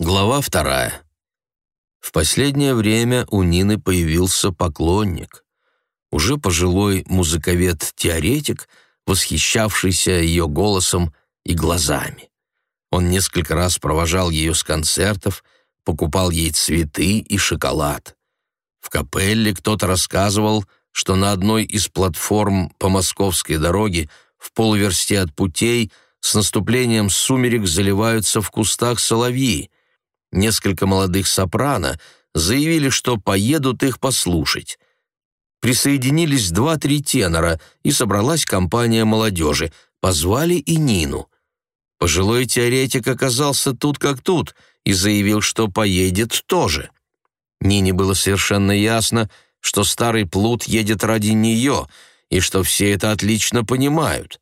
Глава вторая. В последнее время у Нины появился поклонник. Уже пожилой музыковед-теоретик, восхищавшийся ее голосом и глазами. Он несколько раз провожал ее с концертов, покупал ей цветы и шоколад. В капелле кто-то рассказывал, что на одной из платформ по московской дороге в полуверсте от путей с наступлением сумерек заливаются в кустах соловьи — Несколько молодых сопрано заявили, что поедут их послушать. Присоединились два-три тенора, и собралась компания молодежи. Позвали и Нину. Пожилой теоретик оказался тут как тут и заявил, что поедет тоже. Нине было совершенно ясно, что старый плут едет ради нее, и что все это отлично понимают.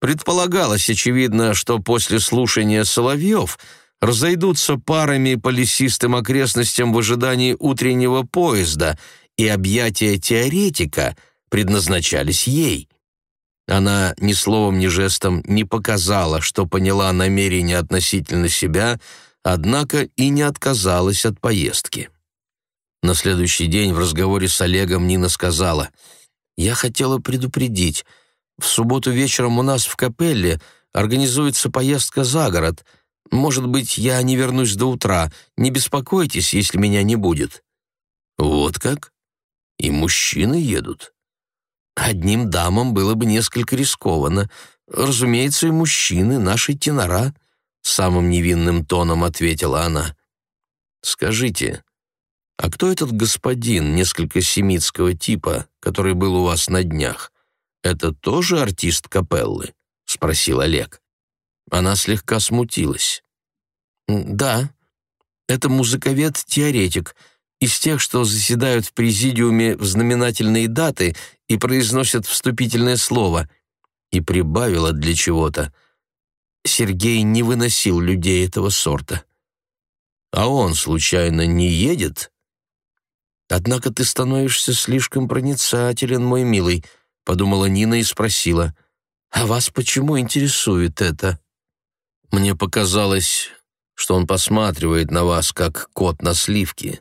Предполагалось, очевидно, что после слушания Соловьев — разойдутся парами по лесистым окрестностям в ожидании утреннего поезда, и объятия теоретика предназначались ей. Она ни словом, ни жестом не показала, что поняла намерение относительно себя, однако и не отказалась от поездки. На следующий день в разговоре с Олегом Нина сказала, «Я хотела предупредить, в субботу вечером у нас в капелле организуется поездка за город — может быть, я не вернусь до утра. Не беспокойтесь, если меня не будет». «Вот как? И мужчины едут?» «Одним дамам было бы несколько рискованно. Разумеется, и мужчины, наши тенора», — самым невинным тоном ответила она. «Скажите, а кто этот господин, несколько семитского типа, который был у вас на днях? Это тоже артист капеллы?» — спросил Олег. Она слегка смутилась. «Да, это музыковед-теоретик, из тех, что заседают в президиуме в знаменательные даты и произносят вступительное слово». И прибавила для чего-то. Сергей не выносил людей этого сорта. «А он, случайно, не едет?» «Однако ты становишься слишком проницателен, мой милый», — подумала Нина и спросила. «А вас почему интересует это?» Мне показалось, что он посматривает на вас, как кот на сливки.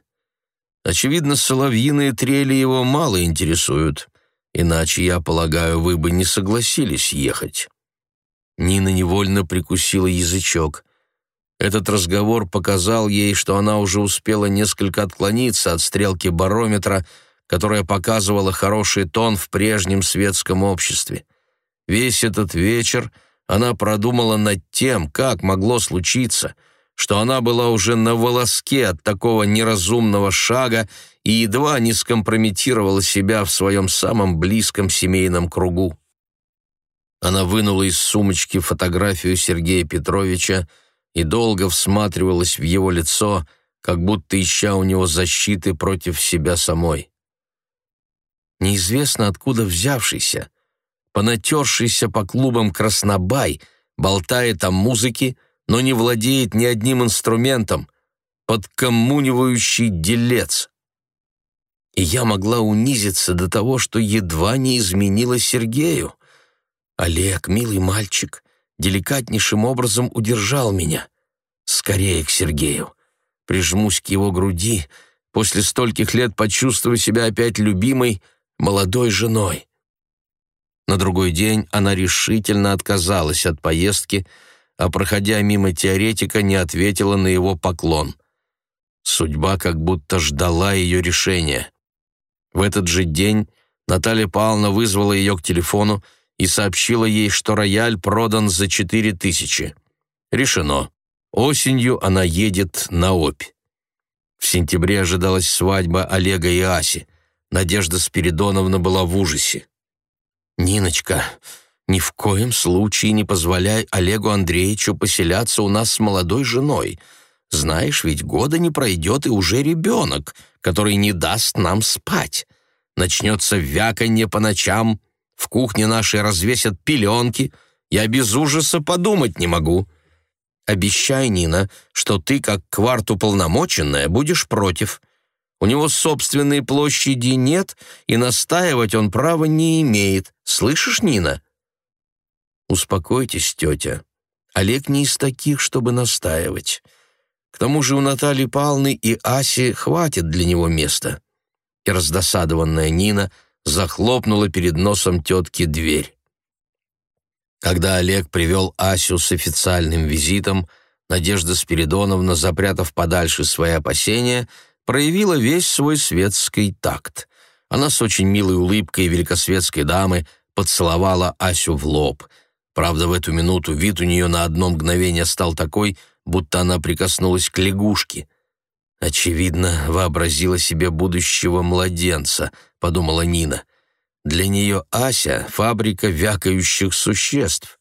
Очевидно, соловьиные трели его мало интересуют, иначе, я полагаю, вы бы не согласились ехать». Нина невольно прикусила язычок. Этот разговор показал ей, что она уже успела несколько отклониться от стрелки барометра, которая показывала хороший тон в прежнем светском обществе. Весь этот вечер — она продумала над тем, как могло случиться, что она была уже на волоске от такого неразумного шага и едва не скомпрометировала себя в своем самом близком семейном кругу. Она вынула из сумочки фотографию Сергея Петровича и долго всматривалась в его лицо, как будто ища у него защиты против себя самой. Неизвестно откуда взявшийся, понатершийся по клубам краснобай, болтает о музыке, но не владеет ни одним инструментом, подкоммунивающий делец. И я могла унизиться до того, что едва не изменила Сергею. Олег, милый мальчик, деликатнейшим образом удержал меня. Скорее к Сергею. Прижмусь к его груди, после стольких лет почувствую себя опять любимой, молодой женой. На другой день она решительно отказалась от поездки, а, проходя мимо теоретика, не ответила на его поклон. Судьба как будто ждала ее решения. В этот же день Наталья Павловна вызвала ее к телефону и сообщила ей, что рояль продан за четыре тысячи. Решено. Осенью она едет на Обь. В сентябре ожидалась свадьба Олега и Аси. Надежда Спиридоновна была в ужасе. «Ниночка, ни в коем случае не позволяй Олегу Андреевичу поселяться у нас с молодой женой. Знаешь, ведь года не пройдет и уже ребенок, который не даст нам спать. Начнется вяканье по ночам, в кухне нашей развесят пеленки. Я без ужаса подумать не могу. Обещай, Нина, что ты, как кварту полномоченная, будешь против. У него собственной площади нет, и настаивать он права не имеет. Слышишь, Нина?» «Успокойтесь, тетя. Олег не из таких, чтобы настаивать. К тому же у Натальи Павловны и Аси хватит для него места. И раздосадованная Нина захлопнула перед носом тетки дверь. Когда Олег привел Асю с официальным визитом, Надежда Спиридоновна, запрятав подальше свои опасения, проявила весь свой светский такт. Она с очень милой улыбкой великосветской дамы поцеловала Асю в лоб. Правда, в эту минуту вид у нее на одно мгновение стал такой, будто она прикоснулась к лягушке. «Очевидно, вообразила себе будущего младенца», — подумала Нина. «Для нее Ася — фабрика вякающих существ.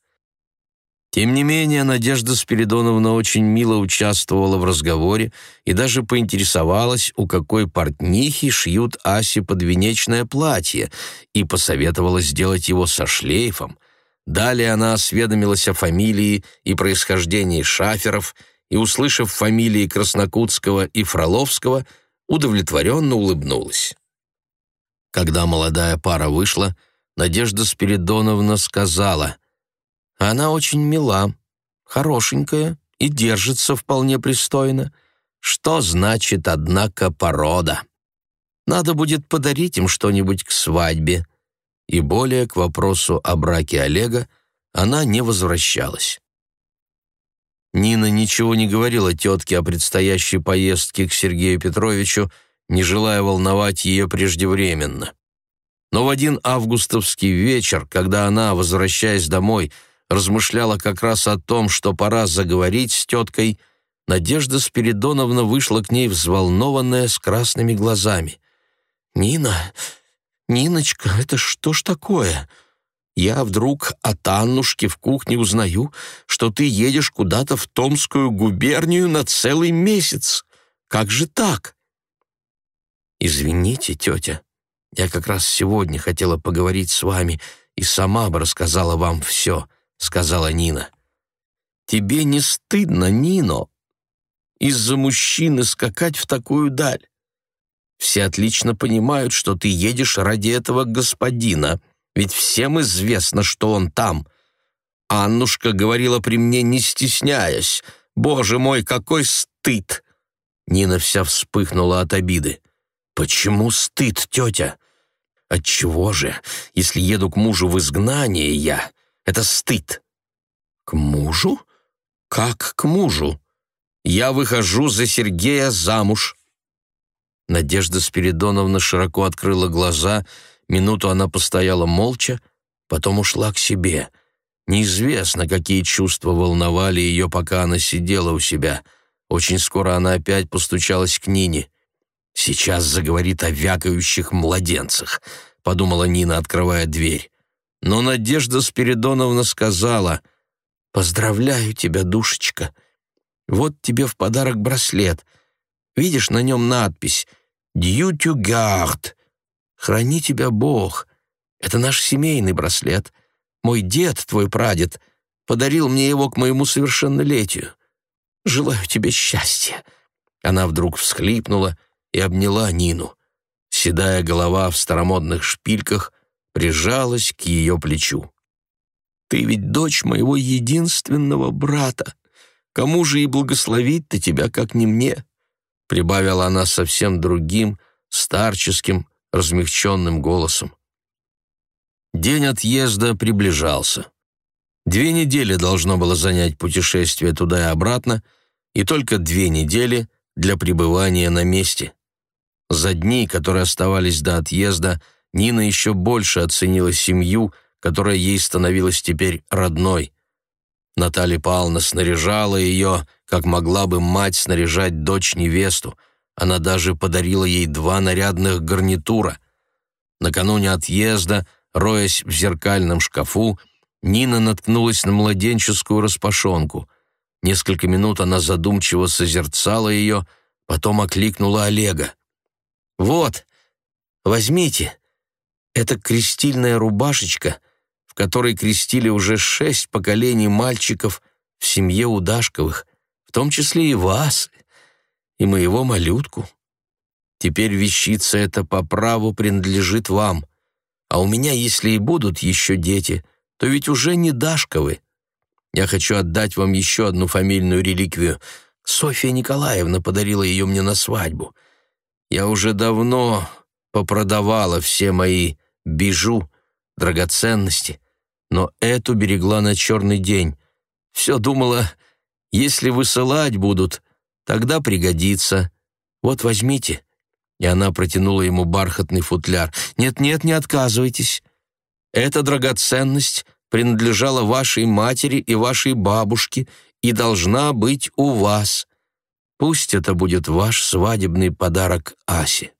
Тем не менее, Надежда Спиридоновна очень мило участвовала в разговоре и даже поинтересовалась, у какой портнихи шьют Асе подвенечное платье, и посоветовала сделать его со шлейфом. Далее она осведомилась о фамилии и происхождении шаферов, и, услышав фамилии Краснокутского и Фроловского, удовлетворенно улыбнулась. Когда молодая пара вышла, Надежда Спиридоновна сказала — она очень мила, хорошенькая и держится вполне пристойно. Что значит, однако, порода? Надо будет подарить им что-нибудь к свадьбе. И более к вопросу о браке Олега она не возвращалась. Нина ничего не говорила тетке о предстоящей поездке к Сергею Петровичу, не желая волновать ее преждевременно. Но в один августовский вечер, когда она, возвращаясь домой, размышляла как раз о том, что пора заговорить с теткой, Надежда Спиридоновна вышла к ней взволнованная, с красными глазами. «Нина, Ниночка, это что ж такое? Я вдруг от Аннушки в кухне узнаю, что ты едешь куда-то в Томскую губернию на целый месяц. Как же так?» «Извините, тетя, я как раз сегодня хотела поговорить с вами и сама бы рассказала вам все», — сказала Нина. «Тебе не стыдно, Нино, из-за мужчины скакать в такую даль? Все отлично понимают, что ты едешь ради этого господина, ведь всем известно, что он там. Аннушка говорила при мне, не стесняясь. Боже мой, какой стыд!» Нина вся вспыхнула от обиды. «Почему стыд, тетя? Отчего же, если еду к мужу в изгнание я, это стыд. К мужу? Как к мужу? Я выхожу за Сергея замуж. Надежда Спиридоновна широко открыла глаза, минуту она постояла молча, потом ушла к себе. Неизвестно, какие чувства волновали ее, пока она сидела у себя. Очень скоро она опять постучалась к Нине. «Сейчас заговорит о вякающих младенцах», — подумала Нина, открывая дверь. Но Надежда Спиридоновна сказала, «Поздравляю тебя, душечка. Вот тебе в подарок браслет. Видишь, на нем надпись «Дью тю гард». Храни тебя Бог. Это наш семейный браслет. Мой дед, твой прадед, подарил мне его к моему совершеннолетию. Желаю тебе счастья». Она вдруг всхлипнула и обняла Нину. Седая голова в старомодных шпильках прижалась к ее плечу. «Ты ведь дочь моего единственного брата. Кому же и благословить-то тебя, как не мне?» Прибавила она совсем другим, старческим, размягченным голосом. День отъезда приближался. Две недели должно было занять путешествие туда и обратно, и только две недели для пребывания на месте. За дни, которые оставались до отъезда, Нина еще больше оценила семью, которая ей становилась теперь родной. Наталья Павловна снаряжала ее, как могла бы мать снаряжать дочь-невесту. Она даже подарила ей два нарядных гарнитура. Накануне отъезда, роясь в зеркальном шкафу, Нина наткнулась на младенческую распашонку. Несколько минут она задумчиво созерцала ее, потом окликнула Олега. «Вот, возьмите, это крестильная рубашечка, в которой крестили уже шесть поколений мальчиков в семье Удашковых, в том числе и вас, и моего малютку. Теперь вещица эта по праву принадлежит вам, а у меня, если и будут еще дети, то ведь уже не Дашковы. Я хочу отдать вам еще одну фамильную реликвию. Софья Николаевна подарила ее мне на свадьбу. Я уже давно попродавала все мои бижу, драгоценности, но эту берегла на черный день. Все думала, если высылать будут, тогда пригодится. Вот возьмите». И она протянула ему бархатный футляр. «Нет-нет, не отказывайтесь. Эта драгоценность принадлежала вашей матери и вашей бабушке и должна быть у вас. Пусть это будет ваш свадебный подарок Асе».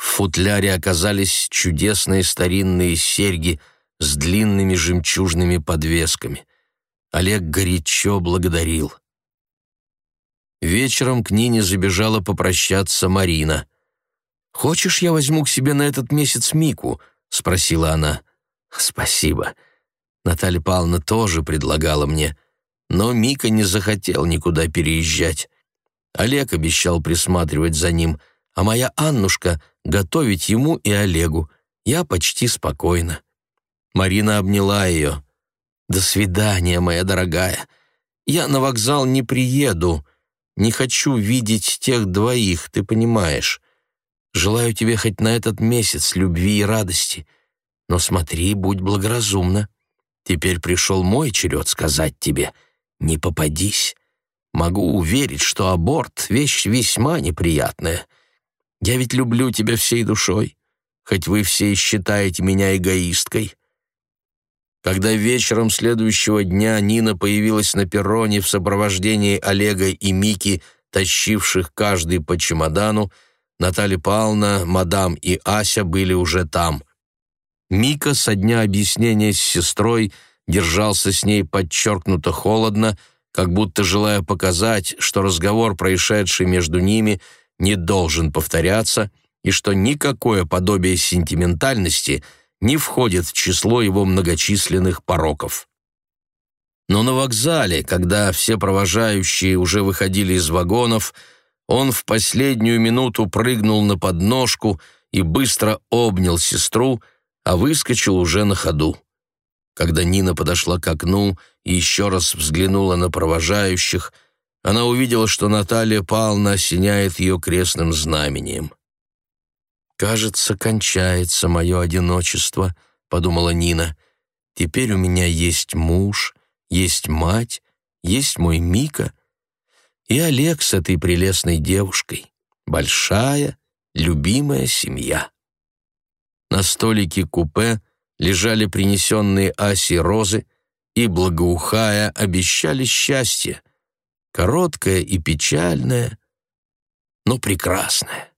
В футляре оказались чудесные старинные серьги с длинными жемчужными подвесками. Олег горячо благодарил. Вечером к Нине забежала попрощаться Марина. «Хочешь, я возьму к себе на этот месяц Мику?» — спросила она. «Спасибо. Наталья Павловна тоже предлагала мне, но Мика не захотел никуда переезжать. Олег обещал присматривать за ним, а моя Аннушка — готовить ему и Олегу. Я почти спокойна». Марина обняла ее. «До свидания, моя дорогая. Я на вокзал не приеду. Не хочу видеть тех двоих, ты понимаешь. Желаю тебе хоть на этот месяц любви и радости. Но смотри, будь благоразумна. Теперь пришел мой черед сказать тебе, не попадись. Могу уверить, что аборт — вещь весьма неприятная. Я ведь люблю тебя всей душой, хоть вы все считаете меня эгоисткой. Когда вечером следующего дня Нина появилась на перроне в сопровождении Олега и Мики, тащивших каждый по чемодану, Наталья Павловна, мадам и Ася были уже там. Мика со дня объяснения с сестрой держался с ней подчеркнуто холодно, как будто желая показать, что разговор, происшедший между ними, не должен повторяться и что никакое подобие сентиментальности – не входит в число его многочисленных пороков. Но на вокзале, когда все провожающие уже выходили из вагонов, он в последнюю минуту прыгнул на подножку и быстро обнял сестру, а выскочил уже на ходу. Когда Нина подошла к окну и еще раз взглянула на провожающих, она увидела, что Наталья Павловна осеняет ее крестным знамением. «Кажется, кончается мое одиночество», — подумала Нина. «Теперь у меня есть муж, есть мать, есть мой Мика и Олег с этой прелестной девушкой. Большая, любимая семья». На столике купе лежали принесенные Аси розы и, благоухая, обещали счастье, короткое и печальное, но прекрасное.